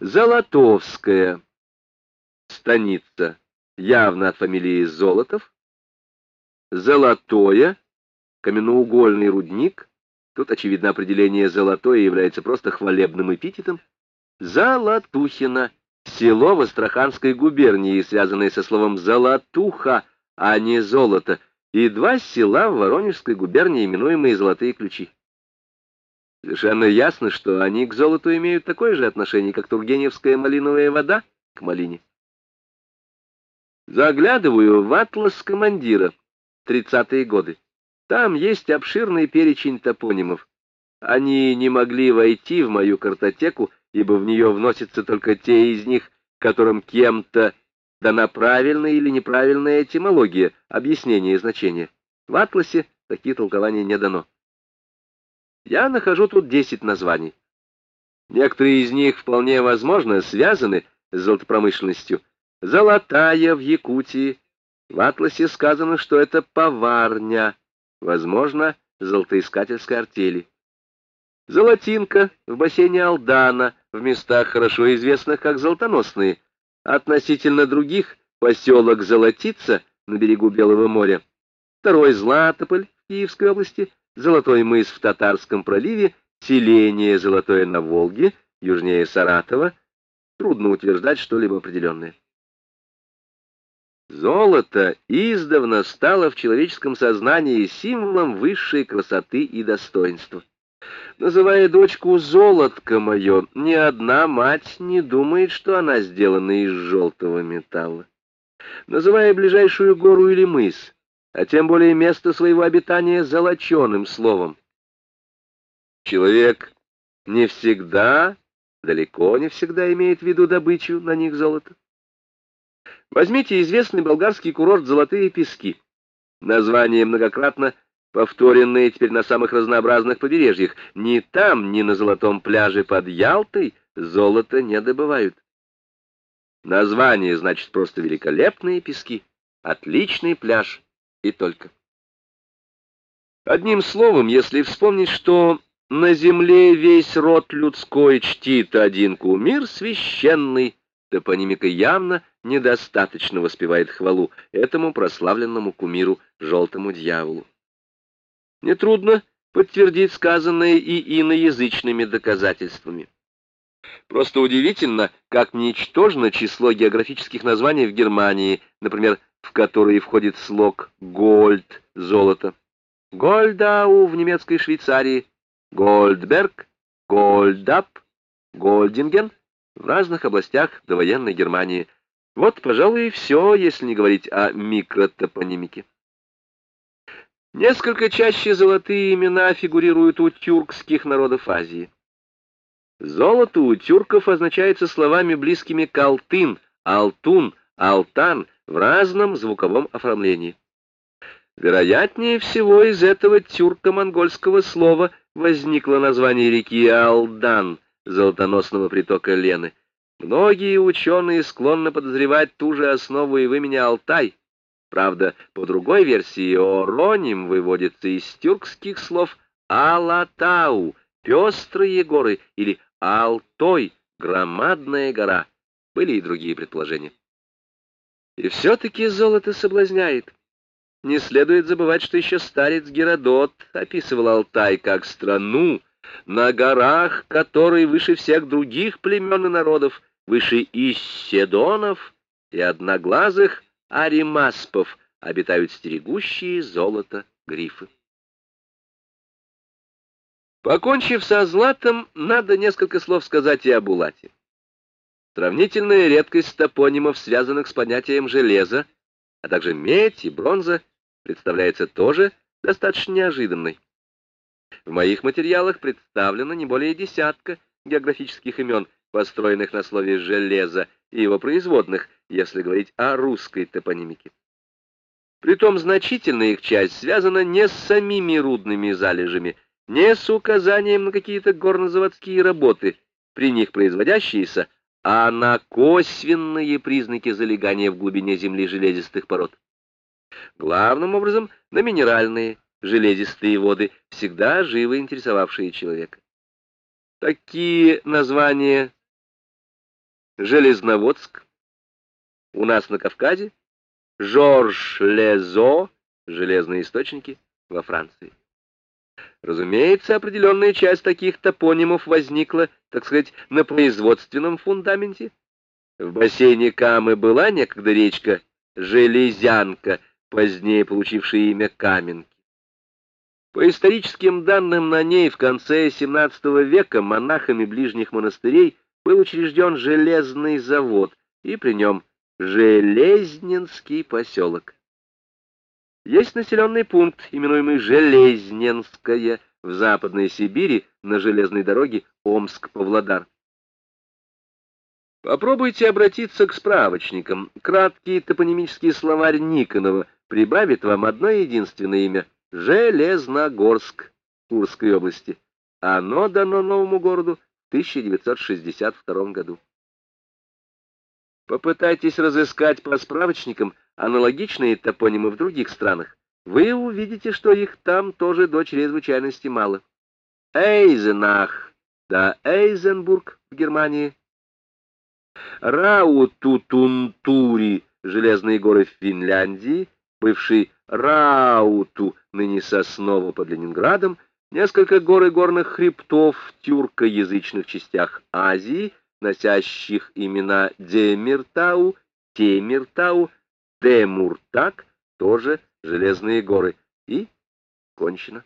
Золотовская станица, явно от фамилии Золотов. Золотое, каменноугольный рудник. Тут, очевидно, определение «золотое» является просто хвалебным эпитетом. Золотухина, село в Астраханской губернии, связанное со словом «золотуха», а не «золото», и два села в Воронежской губернии, именуемые «золотые ключи». Совершенно ясно, что они к золоту имеют такое же отношение, как тургеневская малиновая вода к малине. Заглядываю в атлас командира, тридцатые годы. Там есть обширный перечень топонимов. Они не могли войти в мою картотеку, ибо в нее вносятся только те из них, которым кем-то дана правильная или неправильная этимология, объяснение значения. В атласе такие толкования не дано. Я нахожу тут десять названий. Некоторые из них вполне возможно связаны с золотопромышленностью. Золотая в Якутии. В атласе сказано, что это поварня, возможно, золотоискательской артели. Золотинка в бассейне Алдана, в местах, хорошо известных как Золотоносные. Относительно других поселок Золотица на берегу Белого моря. Второй Златополь в Киевской области, Золотой мыс в Татарском проливе, селение Золотое на Волге, южнее Саратова. Трудно утверждать что-либо определенное. Золото издавна стало в человеческом сознании символом высшей красоты и достоинства. Называя дочку «золотко мое», ни одна мать не думает, что она сделана из желтого металла. Называя ближайшую гору или мыс, а тем более место своего обитания золоченым словом. Человек не всегда, далеко не всегда имеет в виду добычу на них золота. Возьмите известный болгарский курорт «Золотые пески». Название многократно повторенное теперь на самых разнообразных побережьях. Ни там, ни на золотом пляже под Ялтой золото не добывают. Название значит просто «великолепные пески», «отличный пляж», и только. Одним словом, если вспомнить, что на земле весь род людской чтит один кумир священный, топонимика явно недостаточно воспевает хвалу этому прославленному кумиру, желтому дьяволу. Нетрудно подтвердить сказанное и иноязычными доказательствами. Просто удивительно, как ничтожно число географических названий в Германии, например, в которые входит слог «гольд» — «золото». Гольдау в немецкой Швейцарии, Гольдберг, Гольдап, Гольдинген в разных областях довоенной Германии. Вот, пожалуй, и все, если не говорить о микротопонимике. Несколько чаще золотые имена фигурируют у тюркских народов Азии. Золото у тюрков означается словами близкими к алтын, алтун, алтан — в разном звуковом оформлении. Вероятнее всего из этого тюрко-монгольского слова возникло название реки Алдан, золотоносного притока Лены. Многие ученые склонны подозревать ту же основу и в имени Алтай. Правда, по другой версии, Ороним выводится из тюркских слов Алатау, пестрые горы, или Алтой, громадная гора. Были и другие предположения. И все-таки золото соблазняет. Не следует забывать, что еще старец Геродот описывал Алтай как страну, на горах, которой выше всех других племен и народов, выше Исседонов и одноглазых аримаспов, обитают стерегущие золото грифы. Покончив со златом, надо несколько слов сказать и об Улате. Сравнительная редкость топонимов, связанных с понятием железа, а также медь и бронза, представляется тоже достаточно неожиданной. В моих материалах представлено не более десятка географических имен, построенных на слове «железо» и его производных, если говорить о русской топонимике. Притом значительная их часть связана не с самими рудными залежами, не с указанием на какие-то горнозаводские работы, при них производящиеся, а на косвенные признаки залегания в глубине земли железистых пород. Главным образом на минеральные железистые воды, всегда живо интересовавшие человека. Такие названия Железноводск. У нас на Кавказе Жорж Лезо, железные источники, во Франции. Разумеется, определенная часть таких топонимов возникла, так сказать, на производственном фундаменте. В бассейне Камы была некогда речка Железянка, позднее получившая имя Каменки. По историческим данным, на ней в конце XVII века монахами ближних монастырей был учрежден железный завод, и при нем Железненский поселок. Есть населенный пункт, именуемый Железненское, в Западной Сибири на железной дороге Омск-Павлодар. Попробуйте обратиться к справочникам. Краткий топонимический словарь Никонова прибавит вам одно единственное имя — Железногорск Курской области. Оно дано новому городу в 1962 году. Попытайтесь разыскать по справочникам аналогичные топонимы в других странах. Вы увидите, что их там тоже до чрезвычайности мало. Эйзенах, да Эйзенбург в Германии. Раутутунтури, железные горы в Финляндии, бывший Рауту, ныне Сосново под Ленинградом, несколько гор и горных хребтов в тюркоязычных частях Азии, носящих имена Демиртау, Темиртау, Демуртак, тоже железные горы. И кончено.